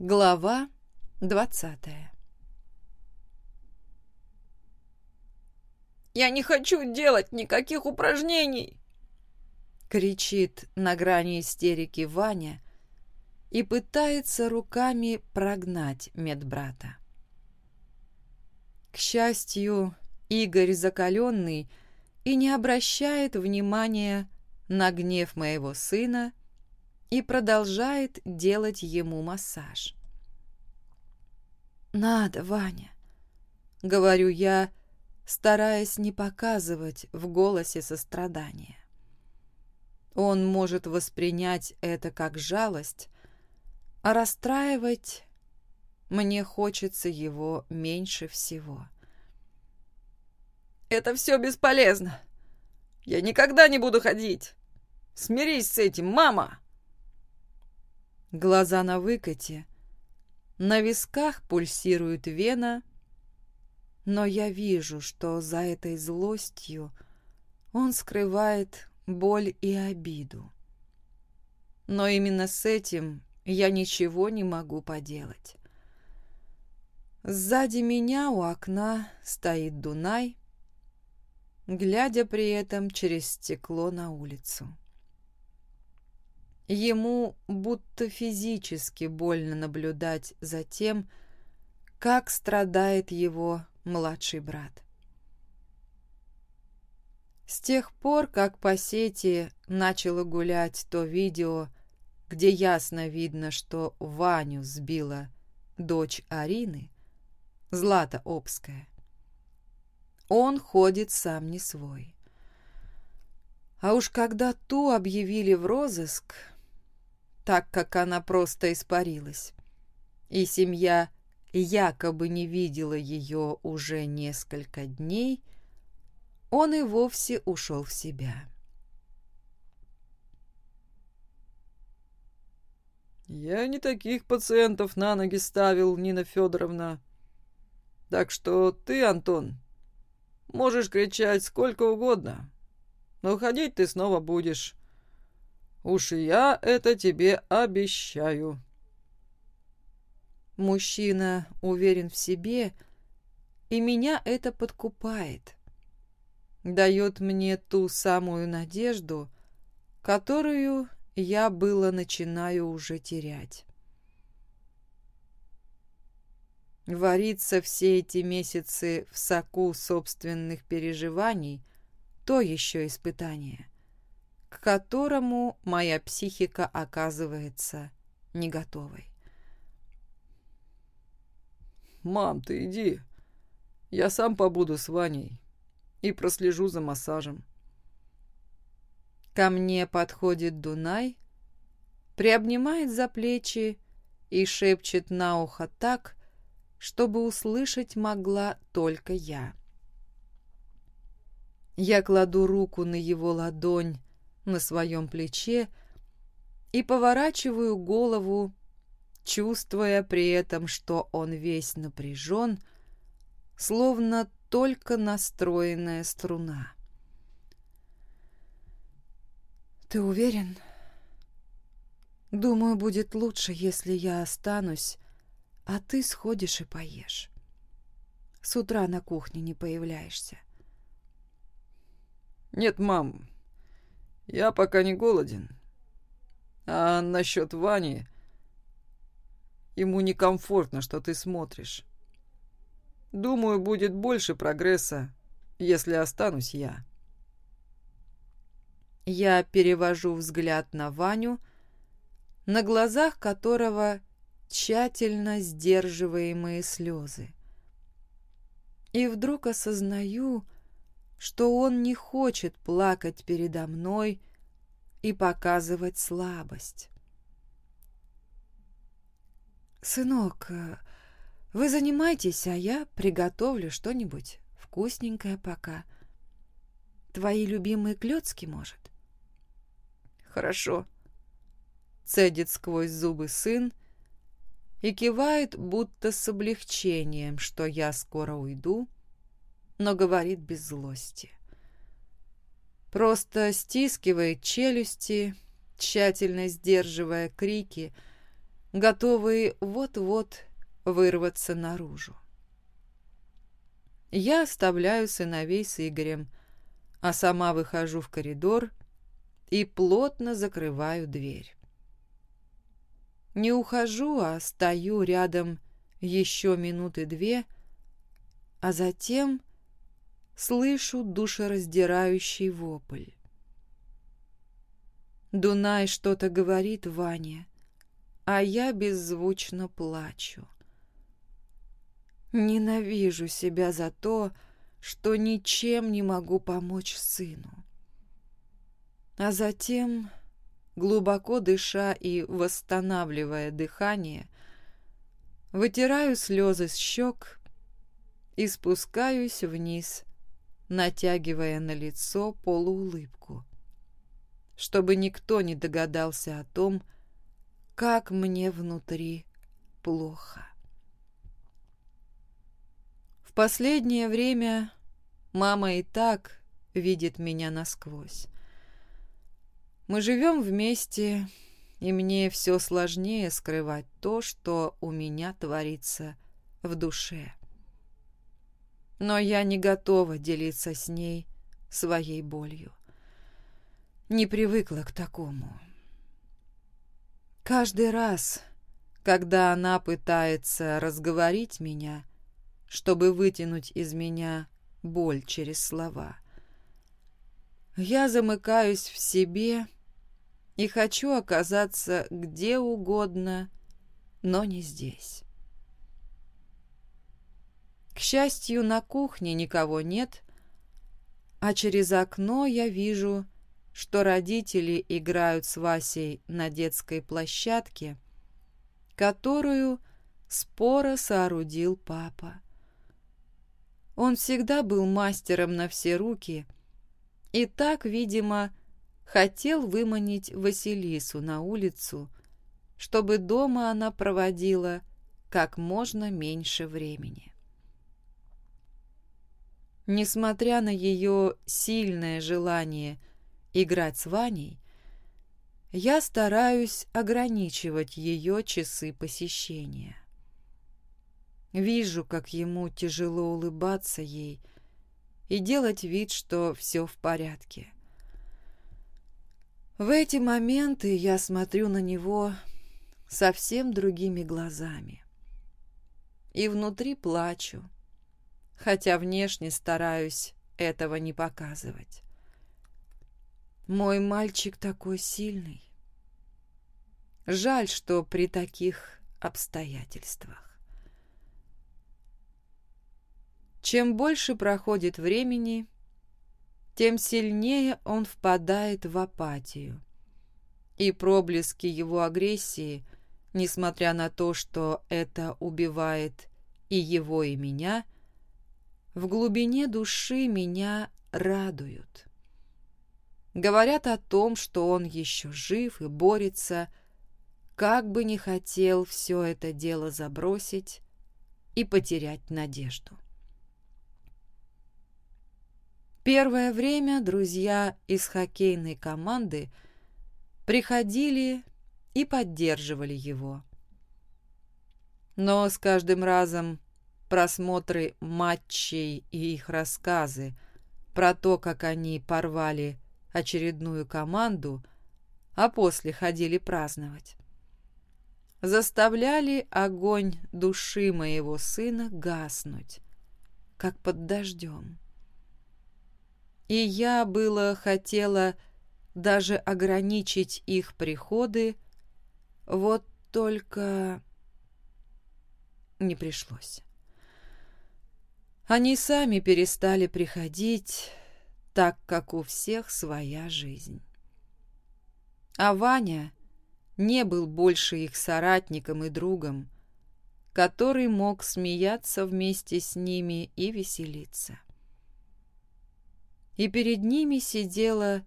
Глава двадцатая «Я не хочу делать никаких упражнений!» кричит на грани истерики Ваня и пытается руками прогнать медбрата. К счастью, Игорь закаленный и не обращает внимания на гнев моего сына и продолжает делать ему массаж. «Надо, Ваня», — говорю я, стараясь не показывать в голосе сострадания. Он может воспринять это как жалость, а расстраивать мне хочется его меньше всего. «Это все бесполезно. Я никогда не буду ходить. Смирись с этим, мама!» Глаза на выкате, на висках пульсирует вена, но я вижу, что за этой злостью он скрывает боль и обиду. Но именно с этим я ничего не могу поделать. Сзади меня у окна стоит Дунай, глядя при этом через стекло на улицу. Ему будто физически больно наблюдать за тем, как страдает его младший брат. С тех пор, как по сети начало гулять то видео, где ясно видно, что Ваню сбила дочь Арины, Злата Обская, он ходит сам не свой. А уж когда ту объявили в розыск, так как она просто испарилась. И семья якобы не видела ее уже несколько дней, он и вовсе ушел в себя. «Я не таких пациентов на ноги ставил, Нина Федоровна. Так что ты, Антон, можешь кричать сколько угодно, но ходить ты снова будешь. Уж я это тебе обещаю. Мужчина уверен в себе, и меня это подкупает. Дает мне ту самую надежду, которую я было начинаю уже терять. Вариться все эти месяцы в соку собственных переживаний – то еще испытание к которому моя психика оказывается не готовой. «Мам, ты иди. Я сам побуду с Ваней и прослежу за массажем». Ко мне подходит Дунай, приобнимает за плечи и шепчет на ухо так, чтобы услышать могла только я. Я кладу руку на его ладонь, на своем плече и поворачиваю голову, чувствуя при этом, что он весь напряжен, словно только настроенная струна. «Ты уверен?» «Думаю, будет лучше, если я останусь, а ты сходишь и поешь. С утра на кухне не появляешься». «Нет, мам, я пока не голоден. А насчет Вани... Ему некомфортно, что ты смотришь. Думаю, будет больше прогресса, если останусь я. Я перевожу взгляд на Ваню, на глазах которого тщательно сдерживаемые слезы. И вдруг осознаю, что он не хочет плакать передо мной и показывать слабость. «Сынок, вы занимайтесь, а я приготовлю что-нибудь вкусненькое пока. Твои любимые клёцки, может?» «Хорошо», — цедит сквозь зубы сын и кивает, будто с облегчением, что я скоро уйду, но говорит без злости. Просто стискивает челюсти, тщательно сдерживая крики, готовые вот-вот вырваться наружу. Я оставляю сыновей с Игорем, а сама выхожу в коридор и плотно закрываю дверь. Не ухожу, а стою рядом еще минуты две, а затем слышу душераздирающий вопль. Дунай что-то говорит Ване, а я беззвучно плачу. Ненавижу себя за то, что ничем не могу помочь сыну. А затем, глубоко дыша и восстанавливая дыхание, вытираю слезы с щек и спускаюсь вниз, натягивая на лицо полуулыбку, чтобы никто не догадался о том, как мне внутри плохо. В последнее время мама и так видит меня насквозь. Мы живем вместе, и мне все сложнее скрывать то, что у меня творится в душе. Но я не готова делиться с ней своей болью. Не привыкла к такому. Каждый раз, когда она пытается разговорить меня, чтобы вытянуть из меня боль через слова, я замыкаюсь в себе и хочу оказаться где угодно, но не здесь. К счастью, на кухне никого нет, а через окно я вижу, что родители играют с Васей на детской площадке, которую споро соорудил папа. Он всегда был мастером на все руки и так, видимо, хотел выманить Василису на улицу, чтобы дома она проводила как можно меньше времени. Несмотря на ее сильное желание играть с Ваней, я стараюсь ограничивать ее часы посещения. Вижу, как ему тяжело улыбаться ей и делать вид, что все в порядке. В эти моменты я смотрю на него совсем другими глазами. И внутри плачу, хотя внешне стараюсь этого не показывать. Мой мальчик такой сильный. Жаль, что при таких обстоятельствах. Чем больше проходит времени, тем сильнее он впадает в апатию. И проблески его агрессии, несмотря на то, что это убивает и его, и меня, в глубине души меня радуют говорят о том, что он еще жив и борется, как бы не хотел все это дело забросить и потерять надежду. Первое время друзья из хоккейной команды приходили и поддерживали его. Но с каждым разом просмотры матчей и их рассказы про то, как они порвали очередную команду, а после ходили праздновать. Заставляли огонь души моего сына гаснуть, как под дождем. И я было хотела даже ограничить их приходы, вот только не пришлось. Они сами перестали приходить, так как у всех своя жизнь. А Ваня не был больше их соратником и другом, который мог смеяться вместе с ними и веселиться. И перед ними сидела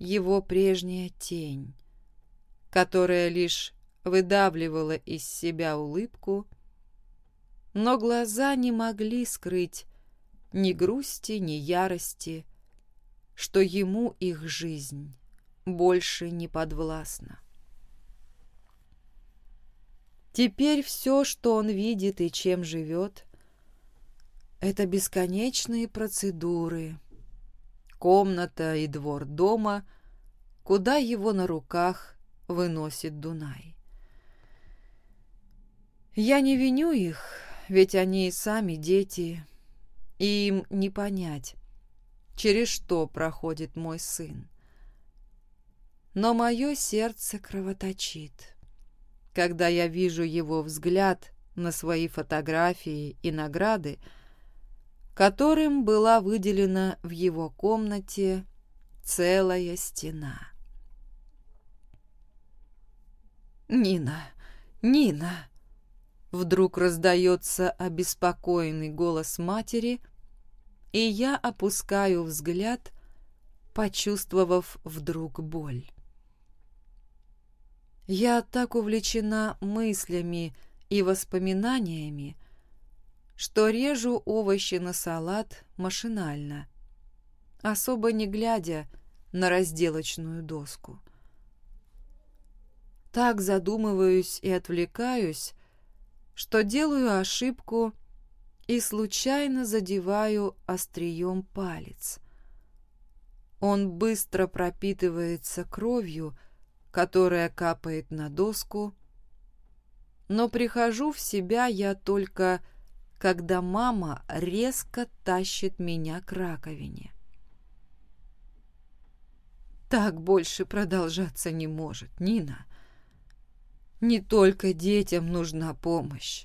его прежняя тень, которая лишь выдавливала из себя улыбку, но глаза не могли скрыть ни грусти, ни ярости, что ему их жизнь больше не подвластна. Теперь все, что он видит и чем живет, это бесконечные процедуры, комната и двор дома, куда его на руках выносит Дунай. Я не виню их, ведь они и сами дети, и им не понять, через что проходит мой сын. Но мое сердце кровоточит, когда я вижу его взгляд на свои фотографии и награды, которым была выделена в его комнате целая стена. «Нина! Нина!» Вдруг раздается обеспокоенный голос матери, и я опускаю взгляд, почувствовав вдруг боль. Я так увлечена мыслями и воспоминаниями, что режу овощи на салат машинально, особо не глядя на разделочную доску. Так задумываюсь и отвлекаюсь, что делаю ошибку и случайно задеваю острием палец. Он быстро пропитывается кровью, которая капает на доску, но прихожу в себя я только когда мама резко тащит меня к раковине. Так больше продолжаться не может, Нина. Не только детям нужна помощь,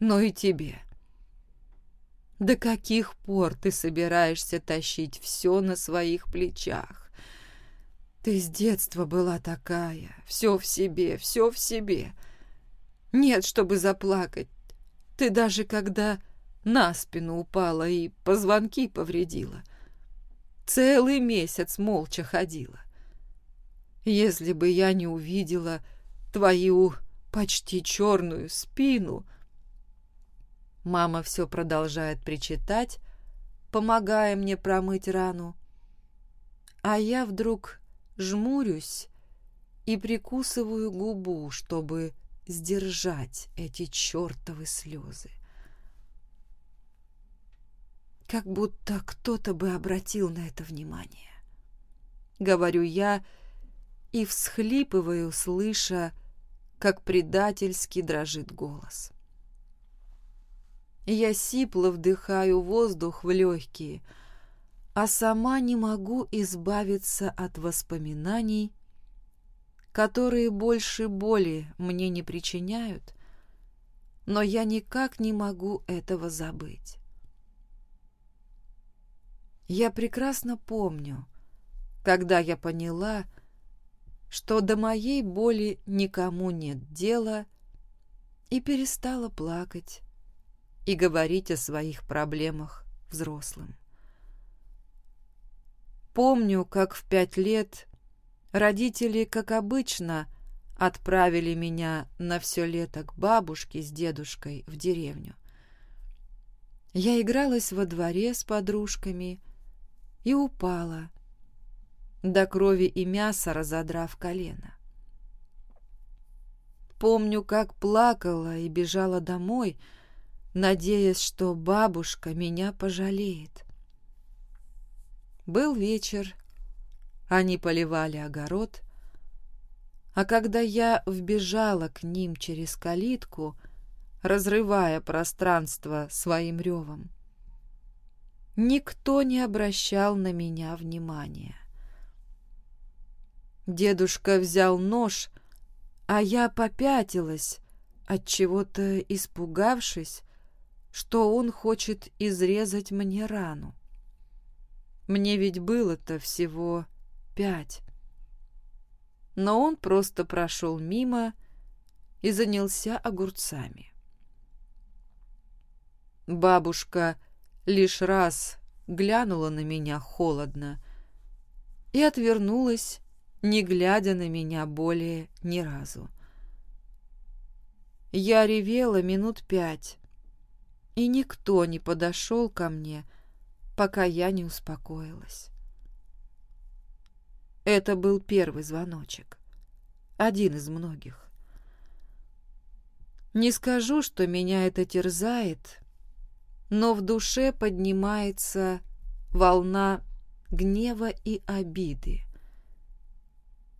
но и тебе. До каких пор ты собираешься тащить все на своих плечах? Ты с детства была такая, все в себе, все в себе. Нет, чтобы заплакать, ты даже когда на спину упала и позвонки повредила. Целый месяц молча ходила. Если бы я не увидела твою почти черную спину... Мама все продолжает причитать, помогая мне промыть рану. А я вдруг жмурюсь и прикусываю губу, чтобы сдержать эти чертовы слезы. Как будто кто-то бы обратил на это внимание. Говорю я и всхлипываю, слыша, как предательски дрожит голос. Я сипло вдыхаю воздух в легкие, а сама не могу избавиться от воспоминаний которые больше боли мне не причиняют, но я никак не могу этого забыть. Я прекрасно помню, когда я поняла, что до моей боли никому нет дела, и перестала плакать и говорить о своих проблемах взрослым. Помню, как в пять лет Родители, как обычно, отправили меня на все лето к бабушке с дедушкой в деревню. Я игралась во дворе с подружками и упала, до крови и мяса разодрав колено. Помню, как плакала и бежала домой, надеясь, что бабушка меня пожалеет. Был вечер, они поливали огород, а когда я вбежала к ним через калитку, разрывая пространство своим ревом, никто не обращал на меня внимания. Дедушка взял нож, а я попятилась, от чего-то испугавшись, что он хочет изрезать мне рану. Мне ведь было-то всего пять. Но он просто прошел мимо и занялся огурцами. Бабушка лишь раз глянула на меня холодно и отвернулась, не глядя на меня более ни разу. Я ревела минут пять, и никто не подошел ко мне, пока я не успокоилась. Это был первый звоночек. Один из многих. Не скажу, что меня это терзает, но в душе поднимается волна гнева и обиды.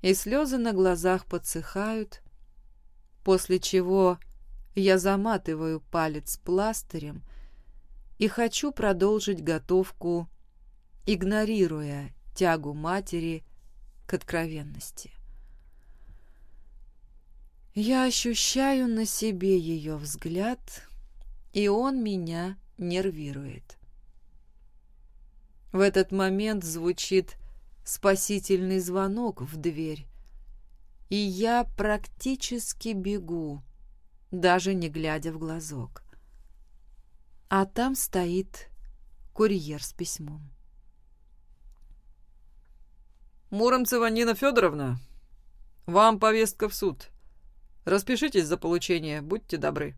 И слезы на глазах подсыхают, после чего я заматываю палец пластырем и хочу продолжить готовку, игнорируя тягу матери к откровенности. Я ощущаю на себе ее взгляд, и он меня нервирует. В этот момент звучит спасительный звонок в дверь, и я практически бегу, даже не глядя в глазок. А там стоит курьер с письмом. «Муромцева Нина Федоровна, вам повестка в суд. Распишитесь за получение, будьте добры».